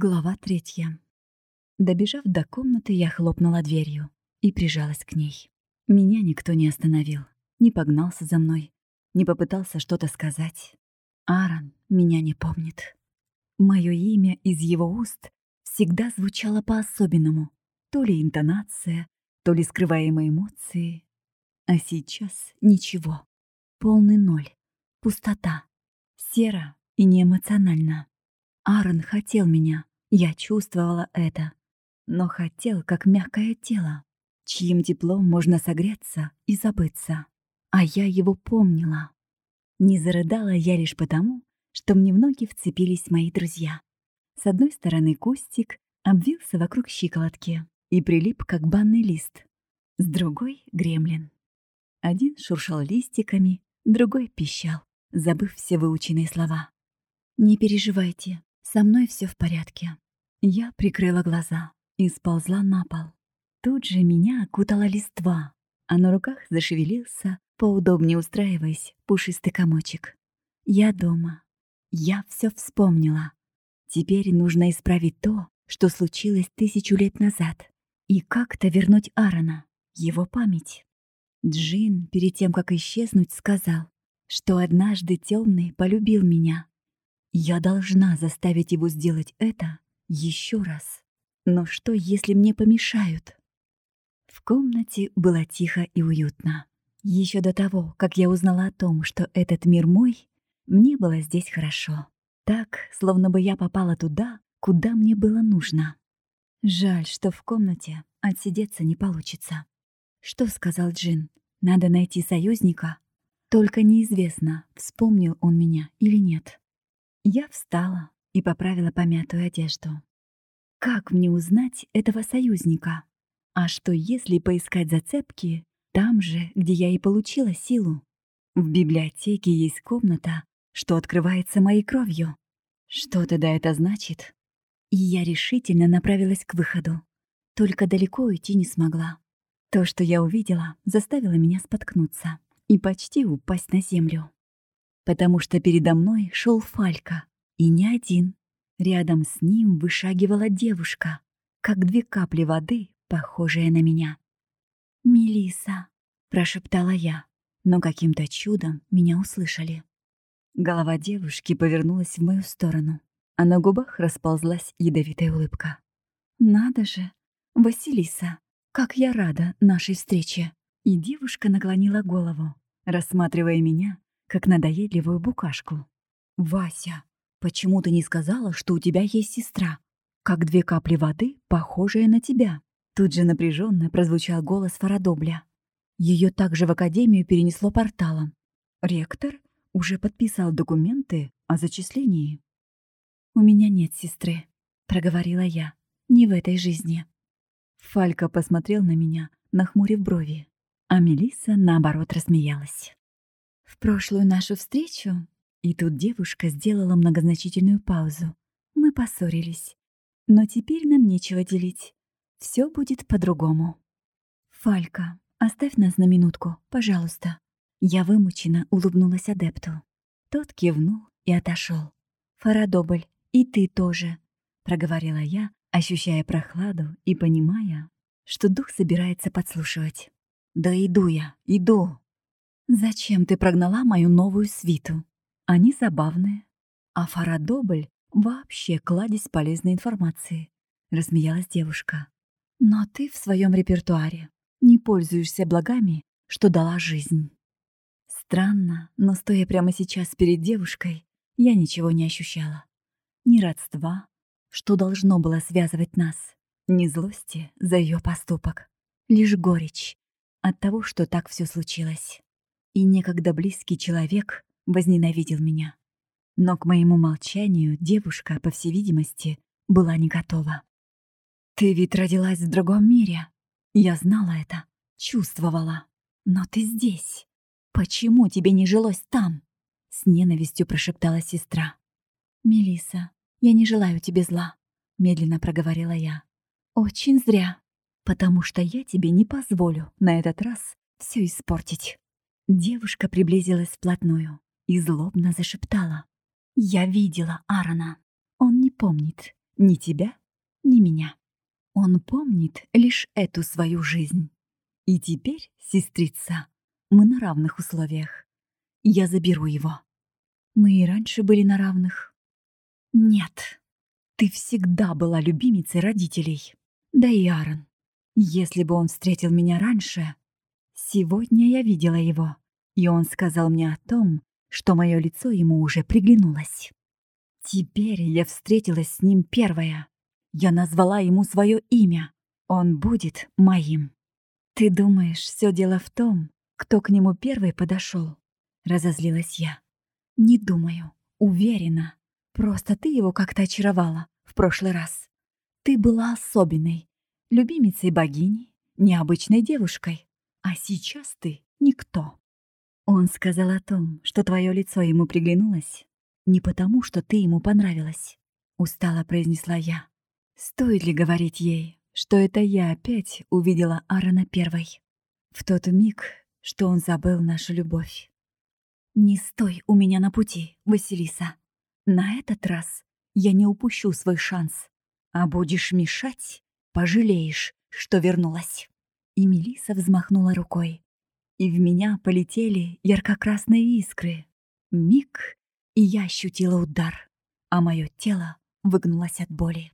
Глава третья. Добежав до комнаты, я хлопнула дверью и прижалась к ней. Меня никто не остановил, не погнался за мной, не попытался что-то сказать. Аарон меня не помнит. Мое имя из его уст всегда звучало по-особенному. То ли интонация, то ли скрываемые эмоции. А сейчас ничего. Полный ноль. Пустота. Серо и неэмоционально. Аарон хотел меня, я чувствовала это. Но хотел, как мягкое тело, чьим теплом можно согреться и забыться. А я его помнила. Не зарыдала я лишь потому, что мне в ноги вцепились мои друзья. С одной стороны кустик обвился вокруг щиколотки и прилип, как банный лист. С другой — гремлин. Один шуршал листиками, другой пищал, забыв все выученные слова. «Не переживайте, со мной все в порядке. Я прикрыла глаза и сползла на пол. Тут же меня окутала листва, а на руках зашевелился, поудобнее устраиваясь, пушистый комочек. Я дома. Я все вспомнила. Теперь нужно исправить то, что случилось тысячу лет назад, и как-то вернуть Аарона, его память. Джин, перед тем, как исчезнуть, сказал, что однажды темный полюбил меня, я должна заставить его сделать это еще раз. Но что, если мне помешают? В комнате было тихо и уютно. Еще до того, как я узнала о том, что этот мир мой, мне было здесь хорошо. Так, словно бы я попала туда, куда мне было нужно. Жаль, что в комнате отсидеться не получится. Что сказал Джин? Надо найти союзника? Только неизвестно, вспомнил он меня или нет. Я встала и поправила помятую одежду. Как мне узнать этого союзника? А что, если поискать зацепки там же, где я и получила силу? В библиотеке есть комната, что открывается моей кровью. Что тогда это значит? И я решительно направилась к выходу. Только далеко уйти не смогла. То, что я увидела, заставило меня споткнуться и почти упасть на землю потому что передо мной шел Фалька, и не один. Рядом с ним вышагивала девушка, как две капли воды, похожая на меня. Мелиса, прошептала я, но каким-то чудом меня услышали. Голова девушки повернулась в мою сторону, а на губах расползлась ядовитая улыбка. «Надо же! Василиса, как я рада нашей встрече!» И девушка наклонила голову, рассматривая меня как надоедливую букашку. «Вася, почему ты не сказала, что у тебя есть сестра? Как две капли воды, похожие на тебя?» Тут же напряженно прозвучал голос Фарадобля. Ее также в академию перенесло порталом. Ректор уже подписал документы о зачислении. «У меня нет сестры», — проговорила я. «Не в этой жизни». Фалька посмотрел на меня, нахмурив брови, а Мелисса, наоборот, рассмеялась. В прошлую нашу встречу, и тут девушка сделала многозначительную паузу, мы поссорились. Но теперь нам нечего делить. Все будет по-другому. Фалька, оставь нас на минутку, пожалуйста. Я вымученно улыбнулась адепту. Тот кивнул и отошел. Фарадобль, и ты тоже, проговорила я, ощущая прохладу и понимая, что дух собирается подслушивать. «Да иду я, иду!» «Зачем ты прогнала мою новую свиту? Они забавные. А Фарадобль вообще кладезь полезной информации», — рассмеялась девушка. «Но ты в своем репертуаре не пользуешься благами, что дала жизнь». Странно, но стоя прямо сейчас перед девушкой, я ничего не ощущала. Ни родства, что должно было связывать нас, ни злости за ее поступок, лишь горечь от того, что так все случилось и некогда близкий человек возненавидел меня. Но к моему молчанию девушка, по всей видимости, была не готова. «Ты ведь родилась в другом мире. Я знала это, чувствовала. Но ты здесь. Почему тебе не жилось там?» С ненавистью прошептала сестра. Мелиса, я не желаю тебе зла», — медленно проговорила я. «Очень зря, потому что я тебе не позволю на этот раз все испортить». Девушка приблизилась вплотную и злобно зашептала. «Я видела Аарона. Он не помнит, Ни тебя, ни меня. Он помнит лишь эту свою жизнь. И теперь, сестрица, мы на равных условиях. Я заберу его. Мы и раньше были на равных. Нет, ты всегда была любимицей родителей. Да и Аарон. Если бы он встретил меня раньше... Сегодня я видела его, и он сказал мне о том, что мое лицо ему уже приглянулось. Теперь я встретилась с ним первая. Я назвала ему свое имя. Он будет моим. Ты думаешь, все дело в том, кто к нему первый подошел? Разозлилась я. Не думаю. Уверена. Просто ты его как-то очаровала в прошлый раз. Ты была особенной, любимицей богини, необычной девушкой. А сейчас ты никто. Он сказал о том, что твое лицо ему приглянулось, не потому, что ты ему понравилась. Устало произнесла я. Стоит ли говорить ей, что это я опять увидела Аарона первой? В тот миг, что он забыл нашу любовь. Не стой у меня на пути, Василиса. На этот раз я не упущу свой шанс. А будешь мешать, пожалеешь, что вернулась. И Мелиса взмахнула рукой, и в меня полетели ярко-красные искры. Миг, и я ощутила удар, а мое тело выгнулось от боли.